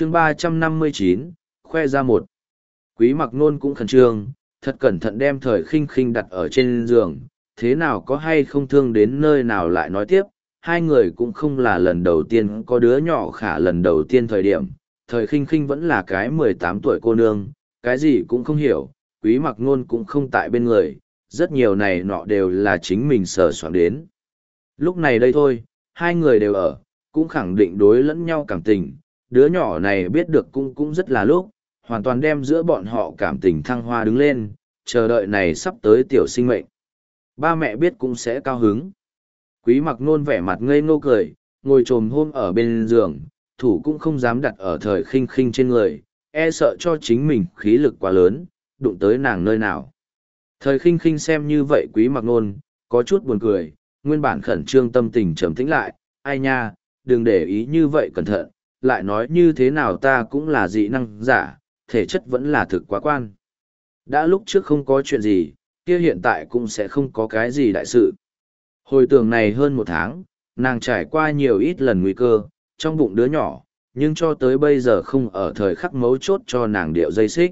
chương ba trăm năm mươi chín, khoe ra một. Quý mặc nôn cũng khẩn trương, thật cẩn thận đem thời khinh khinh đặt ở trên giường, thế nào có hay không thương đến nơi nào lại nói tiếp. Hai người cũng không là lần đầu tiên, có đứa nhỏ khả lần đầu tiên thời điểm, thời khinh khinh vẫn là cái mười tám tuổi cô nương, cái gì cũng không hiểu, quý mặc nôn cũng không tại bên người, rất nhiều này nọ đều là chính mình sờ soạn đến. Lúc này đây thôi, hai người đều ở, cũng khẳng định đối lẫn nhau cảm tình đứa nhỏ này biết được cũng cũng rất là lúc, hoàn toàn đem giữa bọn họ cảm tình thăng hoa đứng lên, chờ đợi này sắp tới tiểu sinh mệnh. Ba mẹ biết cũng sẽ cao hứng. Quý mặc nôn vẻ mặt ngây ngô cười, ngồi trồm hôm ở bên giường, thủ cũng không dám đặt ở thời khinh khinh trên người e sợ cho chính mình khí lực quá lớn, đụng tới nàng nơi nào. Thời khinh khinh xem như vậy quý mặc nôn, có chút buồn cười, nguyên bản khẩn trương tâm tình trầm tĩnh lại, ai nha, đừng để ý như vậy cẩn thận lại nói như thế nào ta cũng là dị năng giả thể chất vẫn là thực quá quan đã lúc trước không có chuyện gì kia hiện tại cũng sẽ không có cái gì đại sự. Hồi tưởng này hơn một tháng, nàng trải qua nhiều ít lần nguy cơ, trong bụng đứa nhỏ, nhưng cho tới bây giờ không ở thời khắc mấu chốt cho nàng điệu dây xích.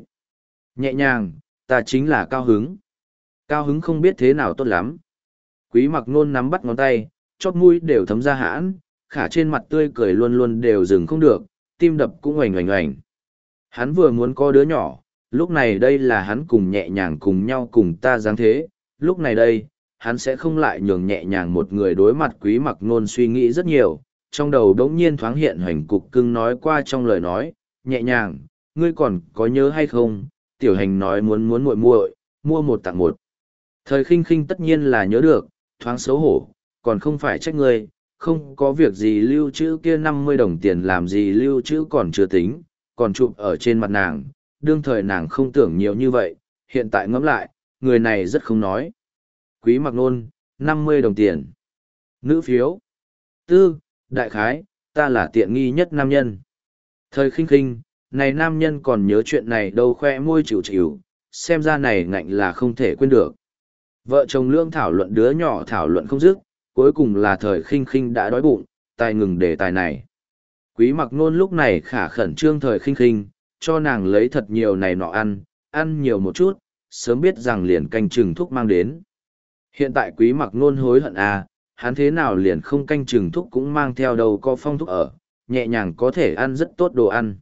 Nhẹ nhàng, ta chính là cao hứng. Cao hứng không biết thế nào tốt lắm. Quý mặc nôn nắm bắt ngón tay, chót mũi đều thấm ra hãn, khả trên mặt tươi cười luôn luôn đều dừng không được, tim đập cũng oành oành oành. Hắn vừa muốn có đứa nhỏ, lúc này đây là hắn cùng nhẹ nhàng cùng nhau cùng ta dáng thế, lúc này đây, hắn sẽ không lại nhường nhẹ nhàng một người đối mặt quý mặc nôn suy nghĩ rất nhiều, trong đầu đống nhiên thoáng hiện hoành cục cưng nói qua trong lời nói, nhẹ nhàng, ngươi còn có nhớ hay không, tiểu hành nói muốn muốn muội muội mua một tặng một. Thời khinh khinh tất nhiên là nhớ được, thoáng xấu hổ, còn không phải trách ngươi, không có việc gì lưu trữ kia năm mươi đồng tiền làm gì lưu trữ còn chưa tính, còn chụp ở trên mặt nàng, đương thời nàng không tưởng nhiều như vậy, hiện tại ngẫm lại, người này rất không nói. Quý mặc nôn, năm mươi đồng tiền. Nữ phiếu. Tư, đại khái, ta là tiện nghi nhất nam nhân. Thời khinh khinh, này nam nhân còn nhớ chuyện này đâu khoe môi chịu chịu, xem ra này ngạnh là không thể quên được. Vợ chồng lương thảo luận đứa nhỏ thảo luận không dứt, cuối cùng là thời khinh khinh đã đói bụng, tài ngừng đề tài này. Quý mặc nôn lúc này khả khẩn trương thời khinh khinh, cho nàng lấy thật nhiều này nọ ăn, ăn nhiều một chút, sớm biết rằng liền canh chừng thuốc mang đến. Hiện tại quý mặc nôn hối hận à, hắn thế nào liền không canh chừng thuốc cũng mang theo đầu có phong thuốc ở, nhẹ nhàng có thể ăn rất tốt đồ ăn.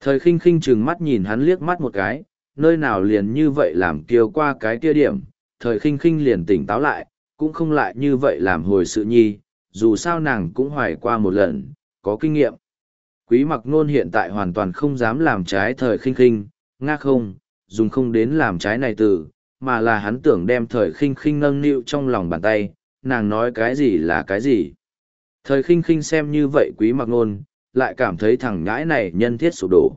Thời khinh khinh chừng mắt nhìn hắn liếc mắt một cái, nơi nào liền như vậy làm kiêu qua cái kia điểm, thời khinh khinh liền tỉnh táo lại, cũng không lại như vậy làm hồi sự nhi, dù sao nàng cũng hoài qua một lần, có kinh nghiệm quý mặc nôn hiện tại hoàn toàn không dám làm trái thời khinh khinh, nga không, dùng không đến làm trái này từ, mà là hắn tưởng đem thời khinh khinh nâng niu trong lòng bàn tay, nàng nói cái gì là cái gì. Thời khinh khinh xem như vậy quý mặc nôn, lại cảm thấy thằng ngãi này nhân thiết sụp đổ.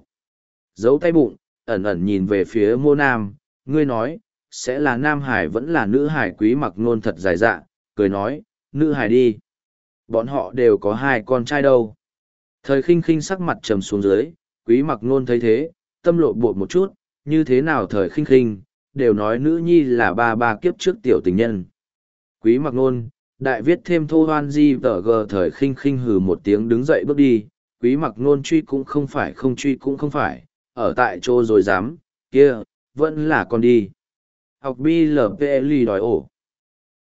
Giấu tay bụng, ẩn ẩn nhìn về phía mô nam, ngươi nói, sẽ là nam hải vẫn là nữ hải quý mặc nôn thật dài dạ, cười nói, nữ hải đi. Bọn họ đều có hai con trai đâu. Thời khinh khinh sắc mặt trầm xuống dưới, quý mặc nôn thấy thế, tâm lộ bột một chút, như thế nào thời khinh khinh, đều nói nữ nhi là ba ba kiếp trước tiểu tình nhân. Quý mặc nôn, đại viết thêm thô hoan di tờ gờ thời khinh khinh hừ một tiếng đứng dậy bước đi, quý mặc nôn truy cũng không phải không truy cũng không phải, ở tại chỗ rồi dám, kia, vẫn là con đi. Học BLPL đòi ổ.